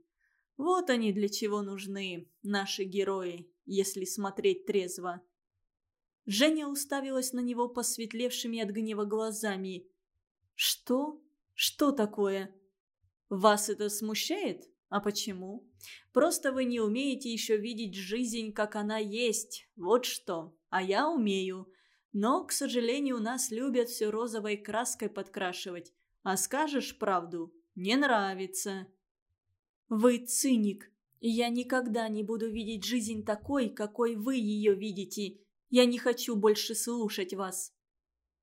Вот они для чего нужны, наши герои, если смотреть трезво. Женя уставилась на него посветлевшими от гнева глазами. «Что? Что такое? Вас это смущает? А почему? Просто вы не умеете еще видеть жизнь, как она есть. Вот что. А я умею. Но, к сожалению, нас любят все розовой краской подкрашивать. А скажешь правду – не нравится. Вы циник. Я никогда не буду видеть жизнь такой, какой вы ее видите. Я не хочу больше слушать вас.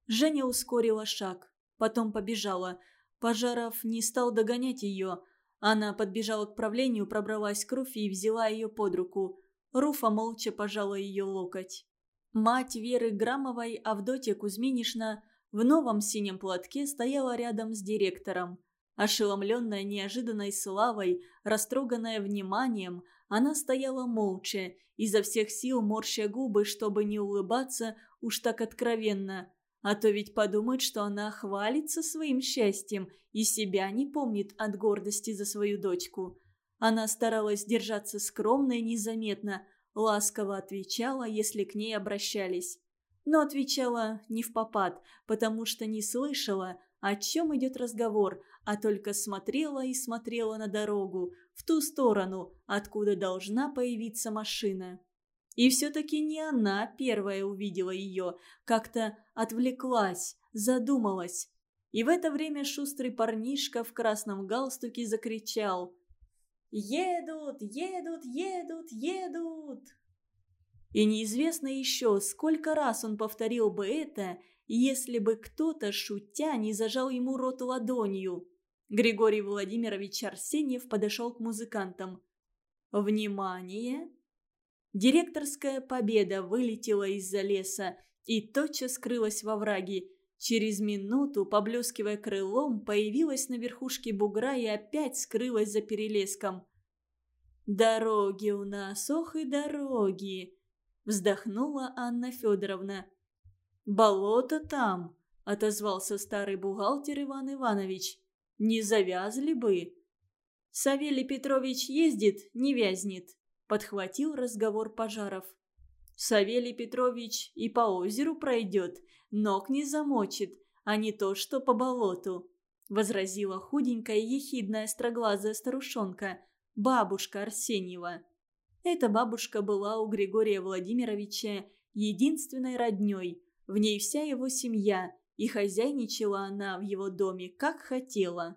Женя ускорила шаг, потом побежала. Пожаров не стал догонять ее. Она подбежала к правлению, пробралась к Руфе и взяла ее под руку. Руфа молча пожала ее локоть. Мать Веры Грамовой, Авдотья Кузьминишна, в новом синем платке стояла рядом с директором. Ошеломленная неожиданной славой, растроганная вниманием, она стояла молча, изо всех сил морща губы, чтобы не улыбаться уж так откровенно. А то ведь подумает, что она хвалится своим счастьем и себя не помнит от гордости за свою дочку. Она старалась держаться скромно и незаметно, ласково отвечала, если к ней обращались. Но отвечала не в попад, потому что не слышала, о чем идет разговор, а только смотрела и смотрела на дорогу, в ту сторону, откуда должна появиться машина. И все-таки не она первая увидела ее, как-то отвлеклась, задумалась. И в это время шустрый парнишка в красном галстуке закричал «Едут, едут, едут, едут!» И неизвестно еще, сколько раз он повторил бы это, если бы кто-то, шутя, не зажал ему рот ладонью. Григорий Владимирович Арсеньев подошел к музыкантам. «Внимание!» Директорская победа вылетела из-за леса и тотчас скрылась во враге. Через минуту, поблескивая крылом, появилась на верхушке бугра и опять скрылась за перелеском. «Дороги у нас, ох и дороги!» – вздохнула Анна Федоровна. «Болото там!» – отозвался старый бухгалтер Иван Иванович. «Не завязли бы!» «Савелий Петрович ездит, не вязнет», – подхватил разговор Пожаров. «Савелий Петрович и по озеру пройдет, ног не замочит, а не то, что по болоту», — возразила худенькая ехидная остроглазая старушонка, бабушка Арсеньева. Эта бабушка была у Григория Владимировича единственной родней, в ней вся его семья, и хозяйничала она в его доме, как хотела.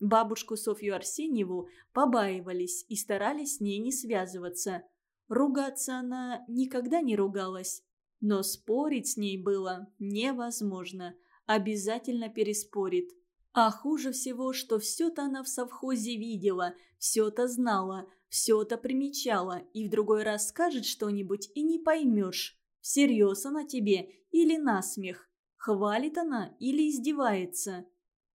Бабушку Софью Арсеньеву побаивались и старались с ней не связываться. Ругаться она никогда не ругалась, но спорить с ней было невозможно. Обязательно переспорит. А хуже всего, что все-то она в совхозе видела, все-то знала, все-то примечала, и в другой раз скажет что-нибудь и не поймешь, всерьез она тебе или насмех, хвалит она или издевается.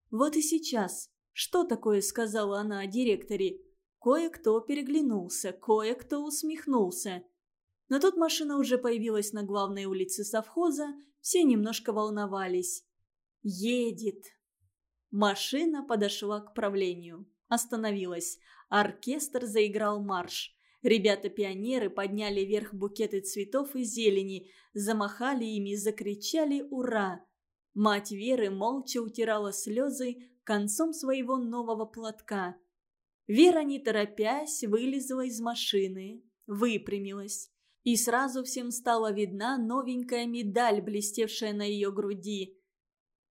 Вот и сейчас. Что такое сказала она о директоре? Кое-кто переглянулся, кое-кто усмехнулся. Но тут машина уже появилась на главной улице совхоза, все немножко волновались. «Едет!» Машина подошла к правлению. Остановилась. Оркестр заиграл марш. Ребята-пионеры подняли вверх букеты цветов и зелени, замахали ими, закричали «Ура!». Мать Веры молча утирала слезы концом своего нового платка. Вера, не торопясь, вылезла из машины, выпрямилась. И сразу всем стала видна новенькая медаль, блестевшая на ее груди.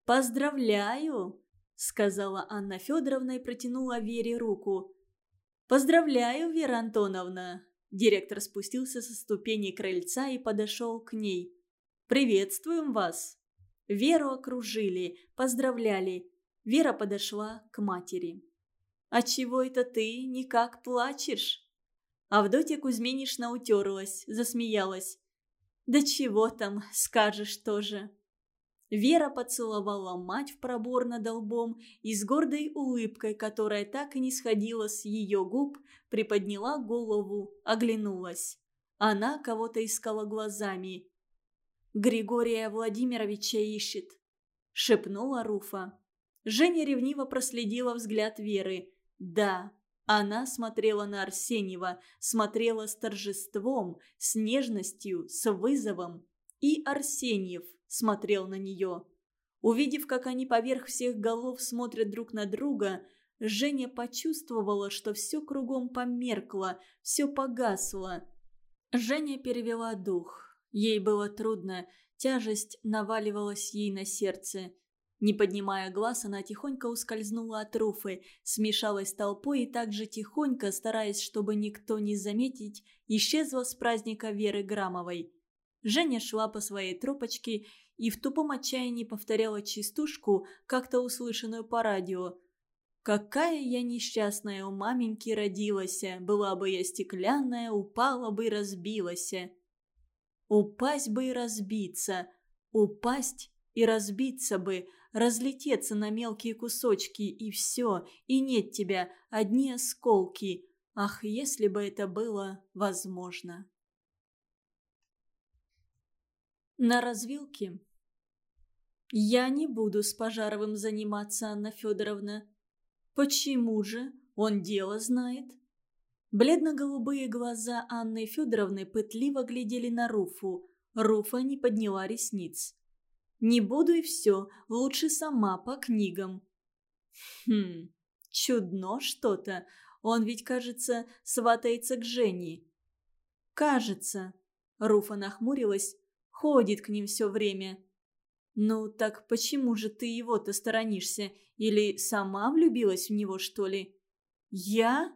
«Поздравляю!» — сказала Анна Федоровна и протянула Вере руку. «Поздравляю, Вера Антоновна!» Директор спустился со ступеней крыльца и подошел к ней. «Приветствуем вас!» Веру окружили, поздравляли. Вера подошла к матери. «А чего это ты никак плачешь?» Авдотья Кузьминишна утерлась, засмеялась. «Да чего там, скажешь тоже». Вера поцеловала мать в пробор над лбом и с гордой улыбкой, которая так и не сходила с ее губ, приподняла голову, оглянулась. Она кого-то искала глазами. Григория Владимировича ищет», — шепнула Руфа. Женя ревниво проследила взгляд Веры. «Да, она смотрела на Арсеньева, смотрела с торжеством, с нежностью, с вызовом. И Арсеньев смотрел на нее. Увидев, как они поверх всех голов смотрят друг на друга, Женя почувствовала, что все кругом померкло, все погасло. Женя перевела дух. Ей было трудно, тяжесть наваливалась ей на сердце. Не поднимая глаз, она тихонько ускользнула от Руфы, смешалась толпой и также тихонько, стараясь, чтобы никто не заметить, исчезла с праздника Веры Грамовой. Женя шла по своей тропочке и в тупом отчаянии повторяла частушку, как-то услышанную по радио. «Какая я несчастная у маменьки родилась, была бы я стеклянная, упала бы и разбилась». Упасть бы и разбиться, упасть и разбиться бы, разлететься на мелкие кусочки, и все, и нет тебя, одни осколки. Ах, если бы это было возможно. На развилке «Я не буду с Пожаровым заниматься, Анна Федоровна». «Почему же? Он дело знает». Бледно-голубые глаза Анны Федоровны пытливо глядели на Руфу. Руфа не подняла ресниц. «Не буду и все, лучше сама по книгам». «Хм, чудно что-то. Он ведь, кажется, сватается к Жене». «Кажется». Руфа нахмурилась. «Ходит к ним все время». «Ну так почему же ты его-то сторонишься? Или сама влюбилась в него, что ли?» «Я?»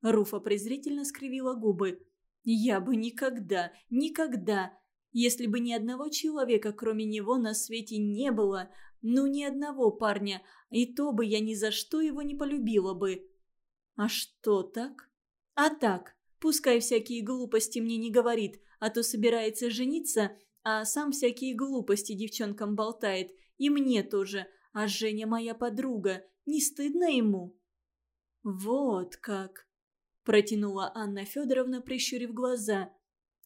Руфа презрительно скривила губы. «Я бы никогда, никогда, если бы ни одного человека, кроме него, на свете не было, ну ни одного парня, и то бы я ни за что его не полюбила бы». «А что так?» «А так, пускай всякие глупости мне не говорит, а то собирается жениться, а сам всякие глупости девчонкам болтает. И мне тоже. А Женя моя подруга. Не стыдно ему?» «Вот как!» – протянула Анна Федоровна, прищурив глаза.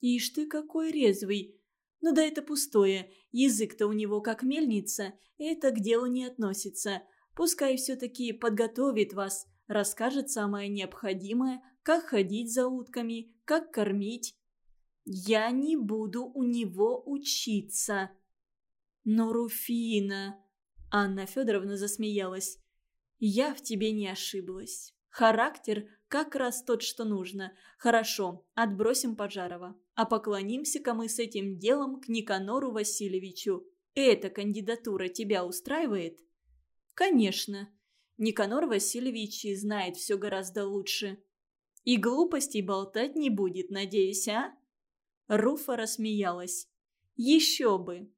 «Ишь ты какой резвый! Ну да это пустое. Язык-то у него как мельница. Это к делу не относится. Пускай все-таки подготовит вас, расскажет самое необходимое, как ходить за утками, как кормить. Я не буду у него учиться. Но, Руфина... Анна Федоровна засмеялась. Я в тебе не ошиблась. Характер как раз тот, что нужно. Хорошо, отбросим Пожарова. А поклонимся-ка мы с этим делом к Никанору Васильевичу. Эта кандидатура тебя устраивает? Конечно. Никанор Васильевич знает все гораздо лучше. И глупостей болтать не будет, надеюсь, а? Руфа рассмеялась. «Еще бы!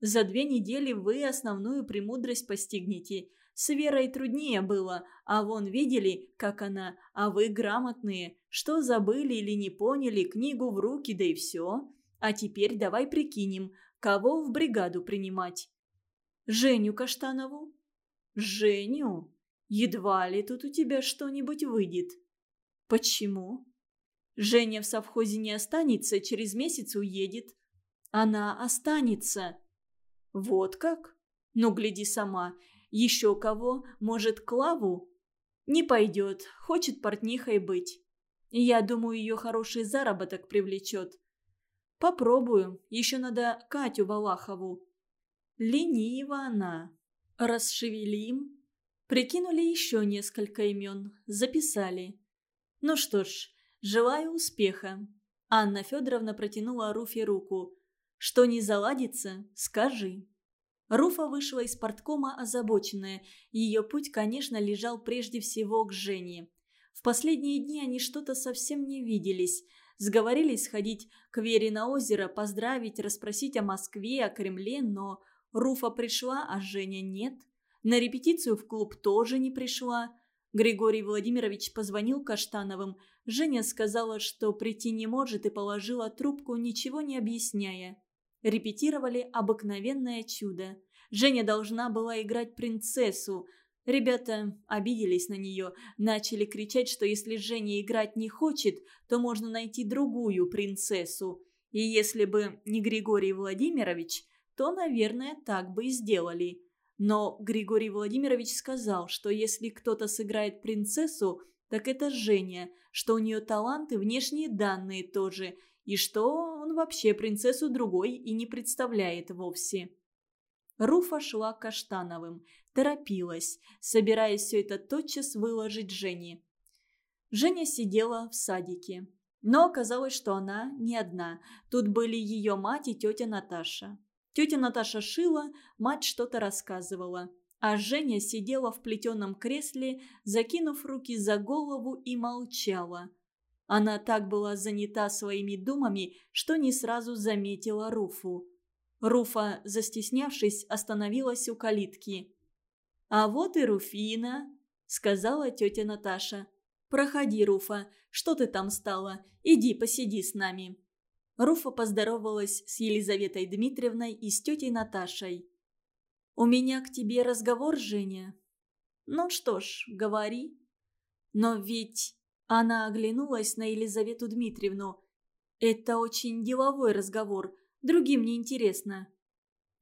За две недели вы основную премудрость постигнете. С Верой труднее было, а вон видели, как она, а вы грамотные. Что забыли или не поняли, книгу в руки, да и все. А теперь давай прикинем, кого в бригаду принимать. Женю Каштанову? Женю? Едва ли тут у тебя что-нибудь выйдет. Почему? Женя в совхозе не останется, через месяц уедет. Она останется. Вот как? Ну, гляди сама. Еще кого? Может, Клаву? Не пойдет, хочет портнихой быть. Я думаю, ее хороший заработок привлечет. Попробую, еще надо Катю Валахову. Ленива она. Расшевелим. Прикинули еще несколько имен, записали. Ну что ж, «Желаю успеха». Анна Федоровна протянула Руфе руку. «Что не заладится, скажи». Руфа вышла из порткома озабоченная. Ее путь, конечно, лежал прежде всего к Жене. В последние дни они что-то совсем не виделись. Сговорились сходить к Вере на озеро, поздравить, расспросить о Москве, о Кремле, но Руфа пришла, а Женя нет. На репетицию в клуб тоже не пришла. Григорий Владимирович позвонил Каштановым. Женя сказала, что прийти не может и положила трубку, ничего не объясняя. Репетировали обыкновенное чудо. Женя должна была играть принцессу. Ребята обиделись на нее, начали кричать, что если Женя играть не хочет, то можно найти другую принцессу. И если бы не Григорий Владимирович, то, наверное, так бы и сделали. Но Григорий Владимирович сказал, что если кто-то сыграет принцессу, так это Женя, что у нее таланты, внешние данные тоже, и что он вообще принцессу другой и не представляет вовсе. Руфа шла к Каштановым, торопилась, собираясь все это тотчас выложить Жене. Женя сидела в садике. Но оказалось, что она не одна. Тут были ее мать и тетя Наташа. Тетя Наташа шила, мать что-то рассказывала. А Женя сидела в плетеном кресле, закинув руки за голову и молчала. Она так была занята своими думами, что не сразу заметила Руфу. Руфа, застеснявшись, остановилась у калитки. «А вот и Руфина», — сказала тетя Наташа. «Проходи, Руфа, что ты там стала? Иди посиди с нами». Руфа поздоровалась с Елизаветой Дмитриевной и с тетей Наташей. «У меня к тебе разговор, Женя». «Ну что ж, говори». «Но ведь...» Она оглянулась на Елизавету Дмитриевну. «Это очень деловой разговор. Другим не интересно».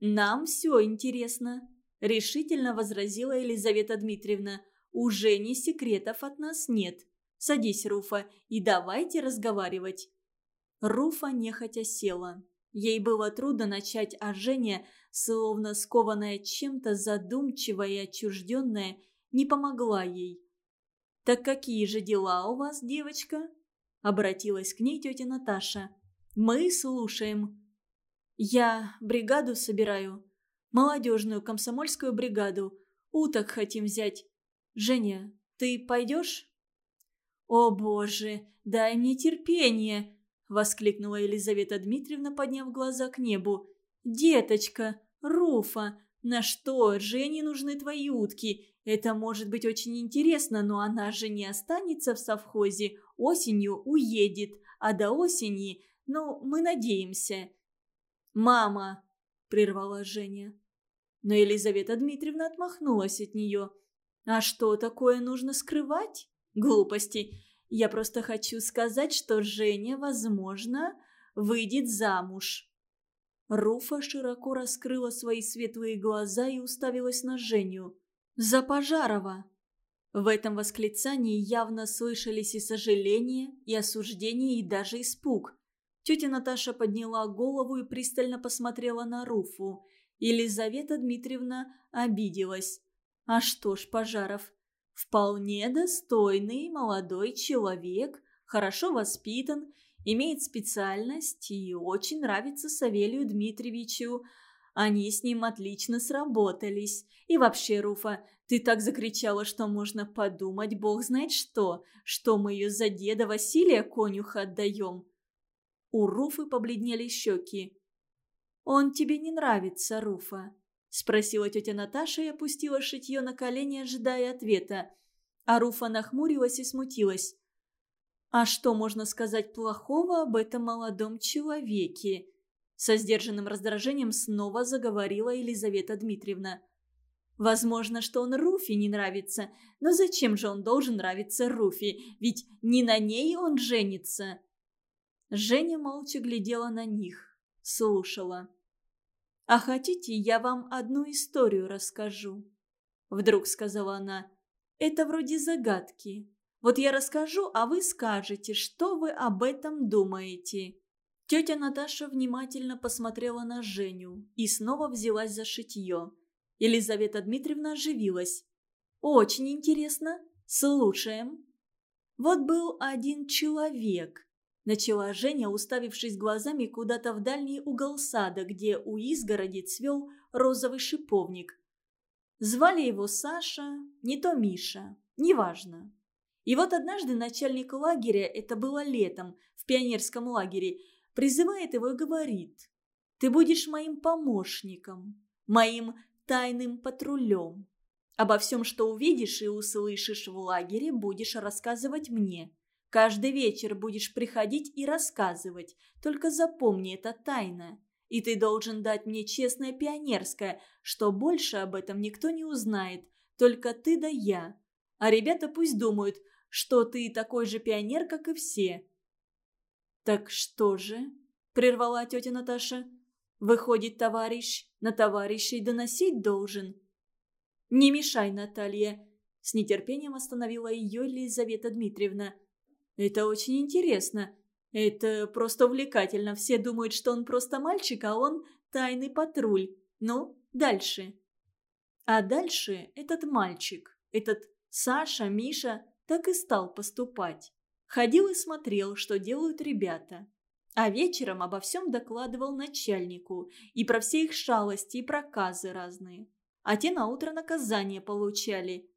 «Нам все интересно», – решительно возразила Елизавета Дмитриевна. «Уже ни секретов от нас нет. Садись, Руфа, и давайте разговаривать». Руфа нехотя села. Ей было трудно начать, а Женя, словно скованная чем-то задумчивая и отчужденная, не помогла ей. «Так какие же дела у вас, девочка?» Обратилась к ней тетя Наташа. «Мы слушаем». «Я бригаду собираю. Молодежную комсомольскую бригаду. Уток хотим взять. Женя, ты пойдешь?» «О боже, дай мне терпение!» – воскликнула Елизавета Дмитриевна, подняв глаза к небу. «Деточка, Руфа, на что Жене нужны твои утки? Это может быть очень интересно, но она же не останется в совхозе, осенью уедет, а до осени, ну, мы надеемся». «Мама!» – прервала Женя. Но Елизавета Дмитриевна отмахнулась от нее. «А что такое нужно скрывать? Глупости. Я просто хочу сказать, что Женя, возможно, выйдет замуж». Руфа широко раскрыла свои светлые глаза и уставилась на Женю. «За Пожарова!» В этом восклицании явно слышались и сожаление, и осуждение, и даже испуг. Тетя Наташа подняла голову и пристально посмотрела на Руфу. Елизавета Дмитриевна обиделась. «А что ж, Пожаров, Вполне достойный молодой человек, хорошо воспитан, имеет специальность и очень нравится Савелию Дмитриевичу. Они с ним отлично сработались. И вообще, Руфа, ты так закричала, что можно подумать, бог знает что, что мы ее за деда Василия конюха отдаем. У Руфы побледнели щеки. «Он тебе не нравится, Руфа?» Спросила тетя Наташа и опустила шитье на колени, ожидая ответа. А Руфа нахмурилась и смутилась. «А что можно сказать плохого об этом молодом человеке?» Со сдержанным раздражением снова заговорила Елизавета Дмитриевна. «Возможно, что он Руфи не нравится, но зачем же он должен нравиться Руфи? Ведь не на ней он женится!» Женя молча глядела на них, слушала. «А хотите, я вам одну историю расскажу?» Вдруг сказала она. «Это вроде загадки. Вот я расскажу, а вы скажете, что вы об этом думаете». Тетя Наташа внимательно посмотрела на Женю и снова взялась за шитье. Елизавета Дмитриевна оживилась. «Очень интересно. Слушаем». Вот был один человек, Начала Женя, уставившись глазами куда-то в дальний угол сада, где у изгороди цвел розовый шиповник. Звали его Саша, не то Миша, неважно. И вот однажды начальник лагеря, это было летом, в пионерском лагере, призывает его и говорит, «Ты будешь моим помощником, моим тайным патрулем. Обо всем, что увидишь и услышишь в лагере, будешь рассказывать мне. Каждый вечер будешь приходить и рассказывать. Только запомни, это тайна. И ты должен дать мне честное пионерское, что больше об этом никто не узнает. Только ты да я. А ребята пусть думают, что ты такой же пионер, как и все. Так что же? прервала тетя Наташа. «Выходит, товарищ на товарищей доносить должен». «Не мешай, Наталья», – с нетерпением остановила ее Елизавета Дмитриевна. «Это очень интересно. Это просто увлекательно. Все думают, что он просто мальчик, а он тайный патруль. Ну, дальше». А дальше этот мальчик, этот Саша, Миша, так и стал поступать. Ходил и смотрел, что делают ребята. А вечером обо всем докладывал начальнику. И про все их шалости, и проказы разные. А те на утро наказание получали.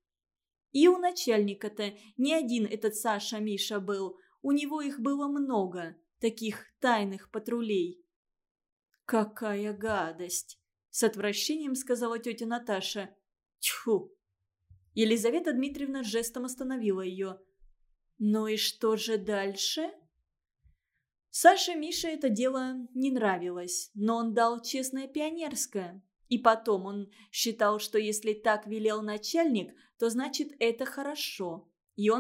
И у начальника-то не один этот Саша Миша был. У него их было много, таких тайных патрулей. «Какая гадость!» – с отвращением сказала тетя Наташа. «Тьфу!» Елизавета Дмитриевна жестом остановила ее. «Ну и что же дальше?» Саше Мише это дело не нравилось, но он дал честное пионерское. И потом он считал, что если так велел начальник, то значит это хорошо. И он